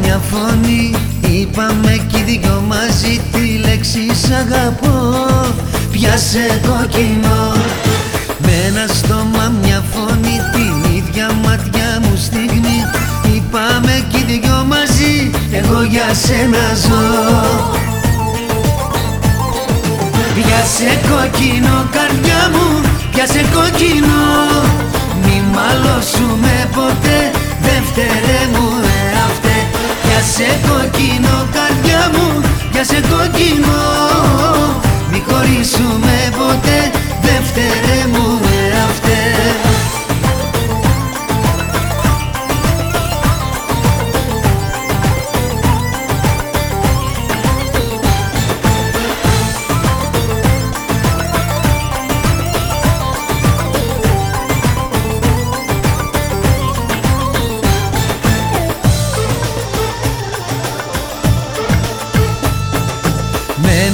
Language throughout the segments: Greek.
μια φωνή. Είπαμε κι οι δυο μαζί τη λέξη σ' αγαπώ Πιάσε κόκκινο. Με ένα στόμα μια φωνή την ίδια μάτια μου στιγμή Είπαμε κι οι δυο μαζί εγώ για σένα ζω Πιάσε κόκκινο καρδιά μου, πιάσε κόκκινο. Μη μαλώσουμε ποτέ, δεύτερε μου εαυτέ Πιάσε κόκκινο καρδιά μου,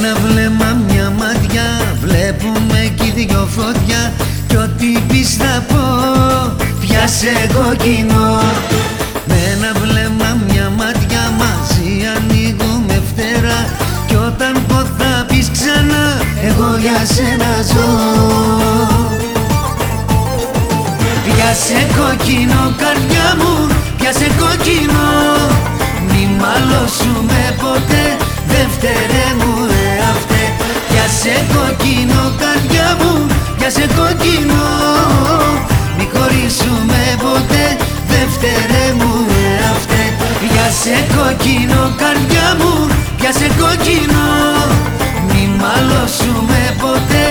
ένα βλέμμα μια ματιά. Βλέπουμε κι οι δυο φωτιά. Κι ό,τι πεις θα πω Πιάσε κόκκινο Με ένα βλέμμα μια ματιά Μαζί ανοίγουμε φτερά. Κι όταν πω θα πεις ξανά Εγώ για σένα ζω. Πιάσε κόκκινο καρδιά μου Πιάσε κόκκινο κόκκινο καρδιά μου Πιάσε κόκκινο. Μη χωρίσουμε ποτέ Δεύτερε μου εαυτέ Πιάσε κόκκινο καρδιά μου Πιάσε κόκκινο. Μη μαλώσουμε ποτέ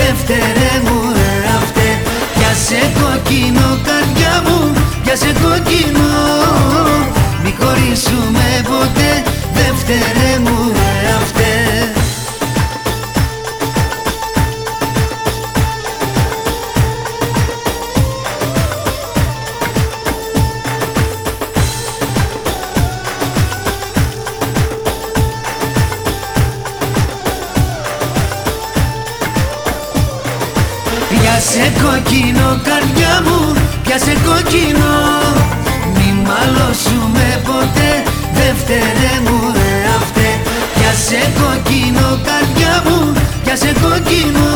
Δεύτερε μου εαυτέ Πιάσε κόκκινο καρδιά μου Πιάσε κόκκινο. Μη χωρίσουμε ποτέ Πιάσε κόκκινο καρδιά μου, πιάσε κόκκινο. Μη μαλώσουμε ποτέ, δεύτερε μου εαυτέ Πιάσε κόκκινο καρδιά μου, πιάσε κόκκινο